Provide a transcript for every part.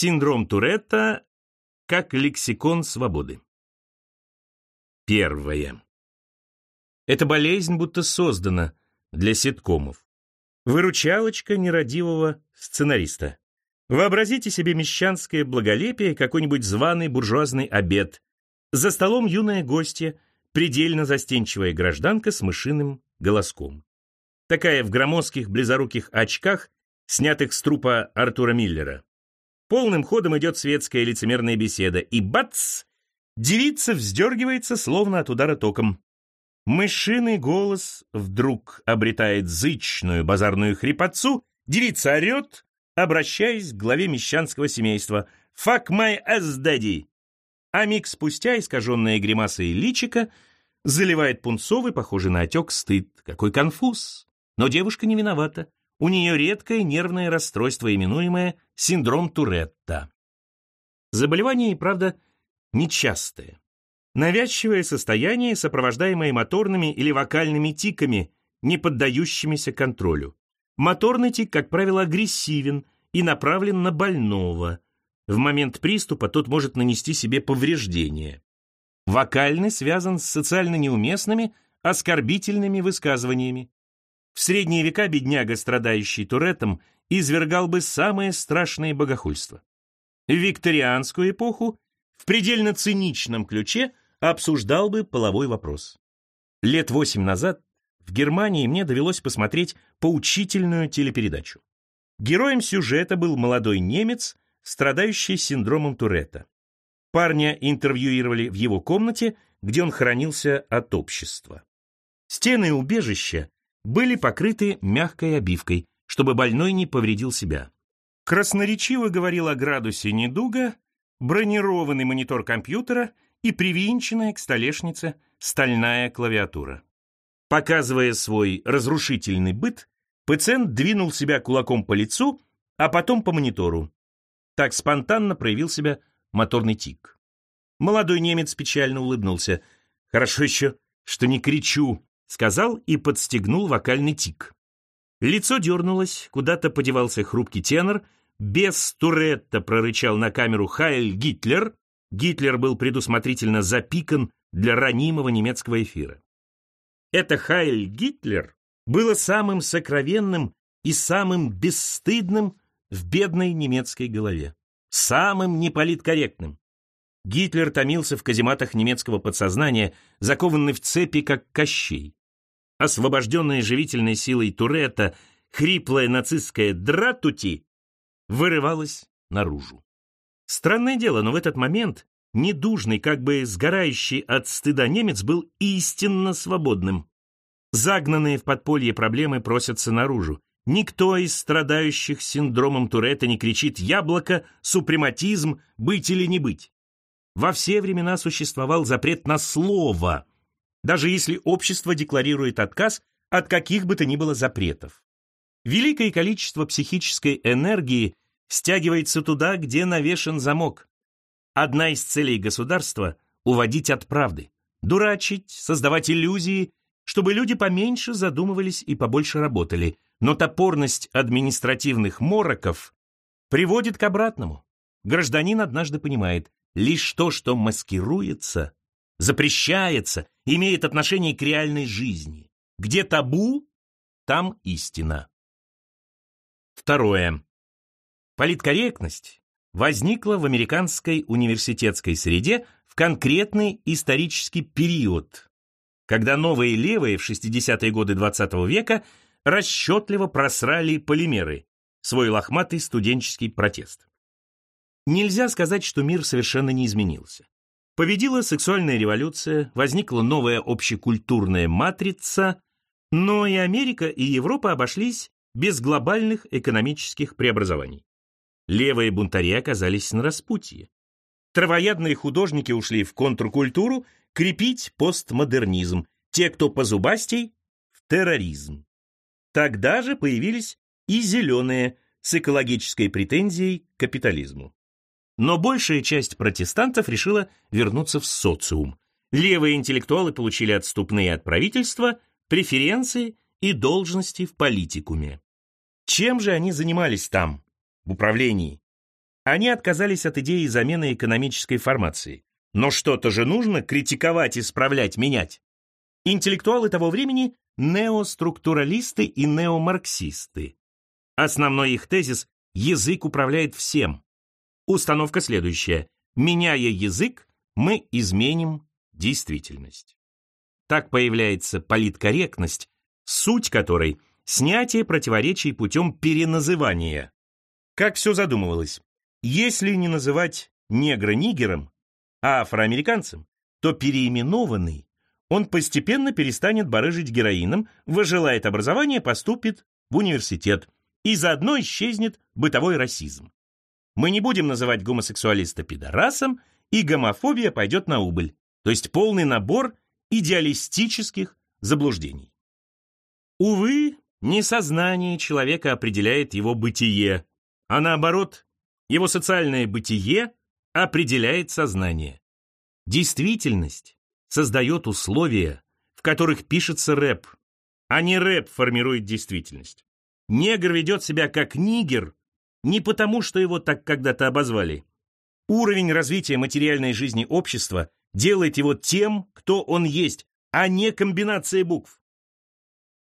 Синдром Туретта как лексикон свободы. Первое. Эта болезнь будто создана для ситкомов. Выручалочка нерадивого сценариста. Вообразите себе мещанское благолепие, какой-нибудь званый буржуазный обед. За столом юная гостья, предельно застенчивая гражданка с мышиным голоском. Такая в громоздких близоруких очках, снятых с трупа Артура Миллера. Полным ходом идет светская лицемерная беседа, и бац! Девица вздергивается, словно от удара током. Мышиный голос вдруг обретает зычную базарную хрипотцу, девица орет, обращаясь к главе мещанского семейства. «Fuck my ass, daddy!» А миг спустя искаженная гримасой личика заливает пунцовый, похожий на отек, стыд. Какой конфуз! Но девушка не виновата. У нее редкое нервное расстройство, именуемое синдром Туретта. Заболевание, правда, нечастое. Навязчивое состояние, сопровождаемое моторными или вокальными тиками, не поддающимися контролю. Моторный тик, как правило, агрессивен и направлен на больного. В момент приступа тот может нанести себе повреждение. Вокальный связан с социально неуместными, оскорбительными высказываниями. В средние века бедняга, страдающий Туретом, извергал бы самое страшное богохульство. В викторианскую эпоху в предельно циничном ключе обсуждал бы половой вопрос. Лет восемь назад в Германии мне довелось посмотреть поучительную телепередачу. Героем сюжета был молодой немец, страдающий синдромом Туретта. Парня интервьюировали в его комнате, где он хранился от общества. Стены убежища были покрыты мягкой обивкой, чтобы больной не повредил себя. Красноречиво говорил о градусе недуга, бронированный монитор компьютера и привинченная к столешнице стальная клавиатура. Показывая свой разрушительный быт, пациент двинул себя кулаком по лицу, а потом по монитору. Так спонтанно проявил себя моторный тик. Молодой немец печально улыбнулся. «Хорошо еще, что не кричу», сказал и подстегнул вокальный тик. Лицо дернулось, куда-то подевался хрупкий тенор, без Туретта прорычал на камеру «Хайль Гитлер». Гитлер был предусмотрительно запикан для ранимого немецкого эфира. Это «Хайль Гитлер» было самым сокровенным и самым бесстыдным в бедной немецкой голове, самым неполиткорректным. Гитлер томился в казематах немецкого подсознания, закованный в цепи, как Кощей освобожденная живительной силой Туретта, хриплая нацистская дратути вырывалась наружу. Странное дело, но в этот момент недужный, как бы сгорающий от стыда немец был истинно свободным. Загнанные в подполье проблемы просятся наружу. Никто из страдающих синдромом Туретта не кричит «яблоко», «супрематизм», «быть или не быть». Во все времена существовал запрет на слово, даже если общество декларирует отказ от каких бы то ни было запретов. Великое количество психической энергии стягивается туда, где навешен замок. Одна из целей государства – уводить от правды, дурачить, создавать иллюзии, чтобы люди поменьше задумывались и побольше работали. Но топорность административных мороков приводит к обратному. Гражданин однажды понимает, лишь то, что маскируется, запрещается, имеет отношение к реальной жизни. Где табу, там истина. Второе. Политкорректность возникла в американской университетской среде в конкретный исторический период, когда новые левые в 60-е годы XX -го века расчетливо просрали полимеры, свой лохматый студенческий протест. Нельзя сказать, что мир совершенно не изменился. Победила сексуальная революция, возникла новая общекультурная матрица, но и Америка, и Европа обошлись без глобальных экономических преобразований. Левые бунтари оказались на распутье. Травоядные художники ушли в контркультуру крепить постмодернизм, те, кто позубастей, в терроризм. Тогда же появились и зеленые с экологической претензией к капитализму. Но большая часть протестантов решила вернуться в социум. Левые интеллектуалы получили отступные от правительства, преференции и должности в политикуме. Чем же они занимались там, в управлении? Они отказались от идеи замены экономической формации. Но что-то же нужно критиковать, исправлять, менять. Интеллектуалы того времени – неоструктуралисты и неомарксисты. Основной их тезис – язык управляет всем. Установка следующая. Меняя язык, мы изменим действительность. Так появляется политкорректность, суть которой – снятие противоречий путем переназывания. Как все задумывалось, если не называть негра нигером, а афроамериканцем, то переименованный он постепенно перестанет барыжить героином, выжелает образование, поступит в университет, и заодно исчезнет бытовой расизм. Мы не будем называть гомосексуалиста пидорасом, и гомофобия пойдет на убыль, то есть полный набор идеалистических заблуждений. Увы, не сознание человека определяет его бытие, а наоборот, его социальное бытие определяет сознание. Действительность создает условия, в которых пишется рэп, а не рэп формирует действительность. Негр ведет себя как нигер не потому, что его так когда-то обозвали. Уровень развития материальной жизни общества делает его тем, кто он есть, а не комбинация букв.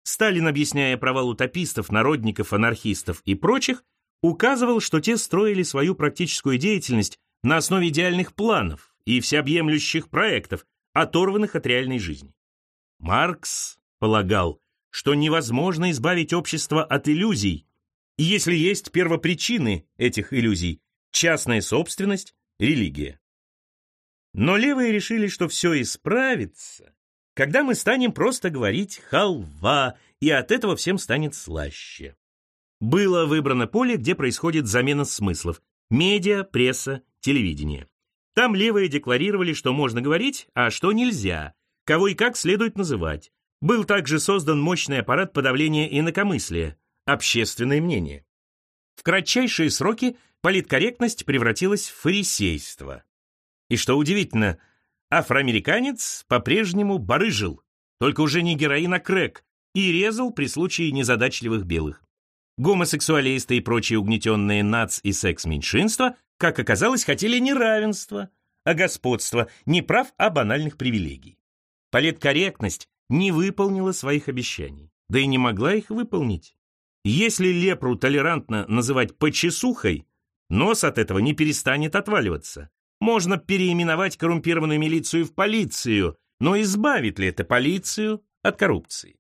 Сталин, объясняя провал утопистов, народников, анархистов и прочих, указывал, что те строили свою практическую деятельность на основе идеальных планов и всеобъемлющих проектов, оторванных от реальной жизни. Маркс полагал, что невозможно избавить общество от иллюзий, если есть первопричины этих иллюзий – частная собственность, религия. Но левые решили, что все исправится, когда мы станем просто говорить «халва», и от этого всем станет слаще. Было выбрано поле, где происходит замена смыслов – медиа, пресса, телевидение. Там левые декларировали, что можно говорить, а что нельзя, кого и как следует называть. Был также создан мощный аппарат подавления инакомыслия, общественное мнение. В кратчайшие сроки политкорректность превратилась в фарисейство. И что удивительно, афроамериканец по-прежнему барыжил, только уже не героин, а крэк, и резал при случае незадачливых белых. Гомосексуалисты и прочие угнетенные нац- и секс-меньшинства как оказалось, хотели не равенства, а господства, не прав, а банальных привилегий. Политкорректность не выполнила своих обещаний, да и не могла их выполнить. Если лепру толерантно называть почесухой, нос от этого не перестанет отваливаться. Можно переименовать коррумпированную милицию в полицию, но избавит ли это полицию от коррупции?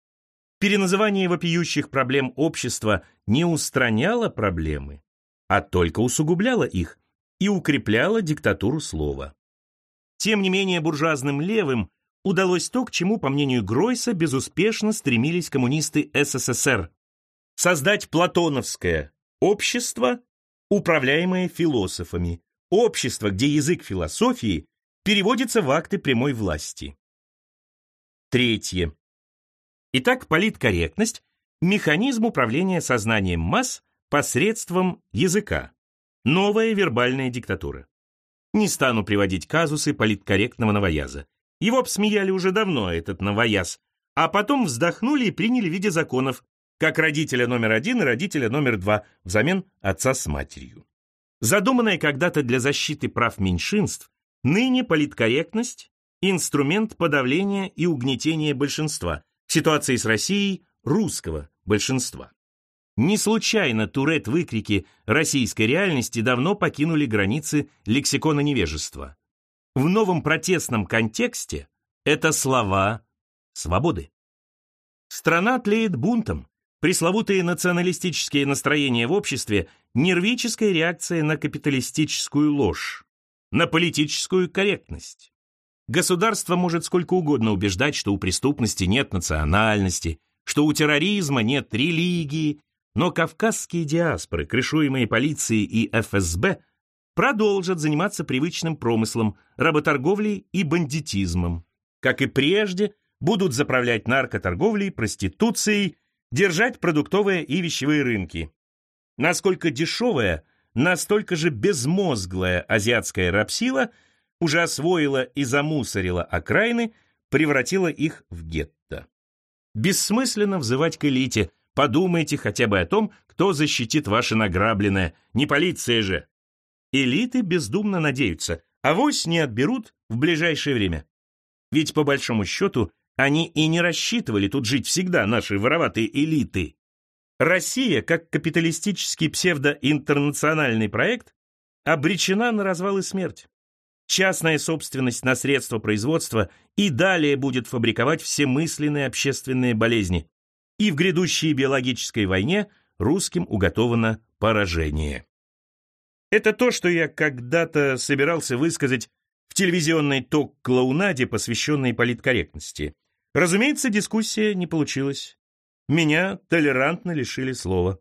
Переназывание вопиющих проблем общества не устраняло проблемы, а только усугубляло их, и укрепляла диктатуру слова. Тем не менее, буржуазным левым удалось то, к чему, по мнению Гройса, безуспешно стремились коммунисты СССР – создать платоновское общество, управляемое философами, общество, где язык философии переводится в акты прямой власти. Третье. Итак, политкорректность – механизм управления сознанием масс посредством языка. Новая вербальная диктатура. Не стану приводить казусы политкорректного новояза. Его обсмеяли уже давно, этот новояз, а потом вздохнули и приняли в виде законов, как родителя номер один и родителя номер два, взамен отца с матерью. Задуманная когда-то для защиты прав меньшинств, ныне политкорректность – инструмент подавления и угнетения большинства, в ситуации с Россией – русского большинства. Не случайно Турет-выкрики российской реальности давно покинули границы лексикона невежества. В новом протестном контексте это слова свободы. Страна тлеет бунтом. Пресловутые националистические настроения в обществе – нервическая реакция на капиталистическую ложь, на политическую корректность. Государство может сколько угодно убеждать, что у преступности нет национальности, что у терроризма нет религии, но кавказские диаспоры, крышуемые полицией и ФСБ, продолжат заниматься привычным промыслом, работорговлей и бандитизмом. Как и прежде, будут заправлять наркоторговлей, проституцией, держать продуктовые и вещевые рынки. Насколько дешевая, настолько же безмозглая азиатская рабсила уже освоила и замусорила окраины, превратила их в гетто. Бессмысленно взывать к элите – Подумайте хотя бы о том, кто защитит ваше награбленное. Не полиция же. элиты бездумно надеются, авось не отберут в ближайшее время. Ведь по большому счету они и не рассчитывали тут жить всегда, наши вороватые элиты. Россия, как капиталистический псевдоинтернациональный проект, обречена на развал и смерть. Частная собственность на средства производства и далее будет фабриковать все мысленные общественные болезни. И в грядущей биологической войне русским уготовано поражение. Это то, что я когда-то собирался высказать в телевизионной ток-клоунаде, посвященной политкорректности. Разумеется, дискуссия не получилась. Меня толерантно лишили слова.